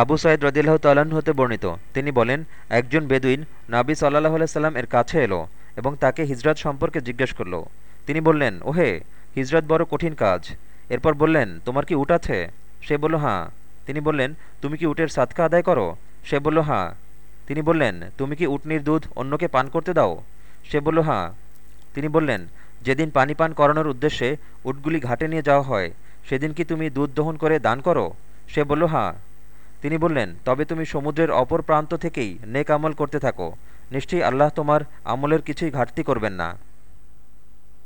আবু সাইদ রদিল্লাহ তাল্লাহ্ন হতে বর্ণিত। তিনি বলেন, একজন বেদুইন নাবি সাল্লাহ সাল্লাম এর কাছে এলো এবং তাকে হিজরত সম্পর্কে জিজ্ঞেস করল। তিনি বললেন, ওহে, হিজরত বড় কঠিন কাজ। এরপর বললেন, তোমার কি উট আছে? সে বলল হাঁ তিনি বললেন, তুমি কি উটের সাতকা আদায় করো? সে বলল হাঁ তিনি বললেন, তুমি কি উটনির দুধ অন্যকে পান করতে দাও? সে বলল হাঁ তিনি বললেন, যেদিন পানি পান করানোর উদ্দেশ্যে উটগুলি ঘাটে নিয়ে যাওয়া হয়, সেদিন কি তুমি দুধ দহন করে দান করো? সে বলল হাঁ তিনি বললেন, তবে তুমি সমুদ্রের অপর প্রান্ত থেকেই নেক আমল করতে থাকো। নিশ্চয়ই আল্লাহ তোমার আমলের কিছুই ঘাটতি করবেন না।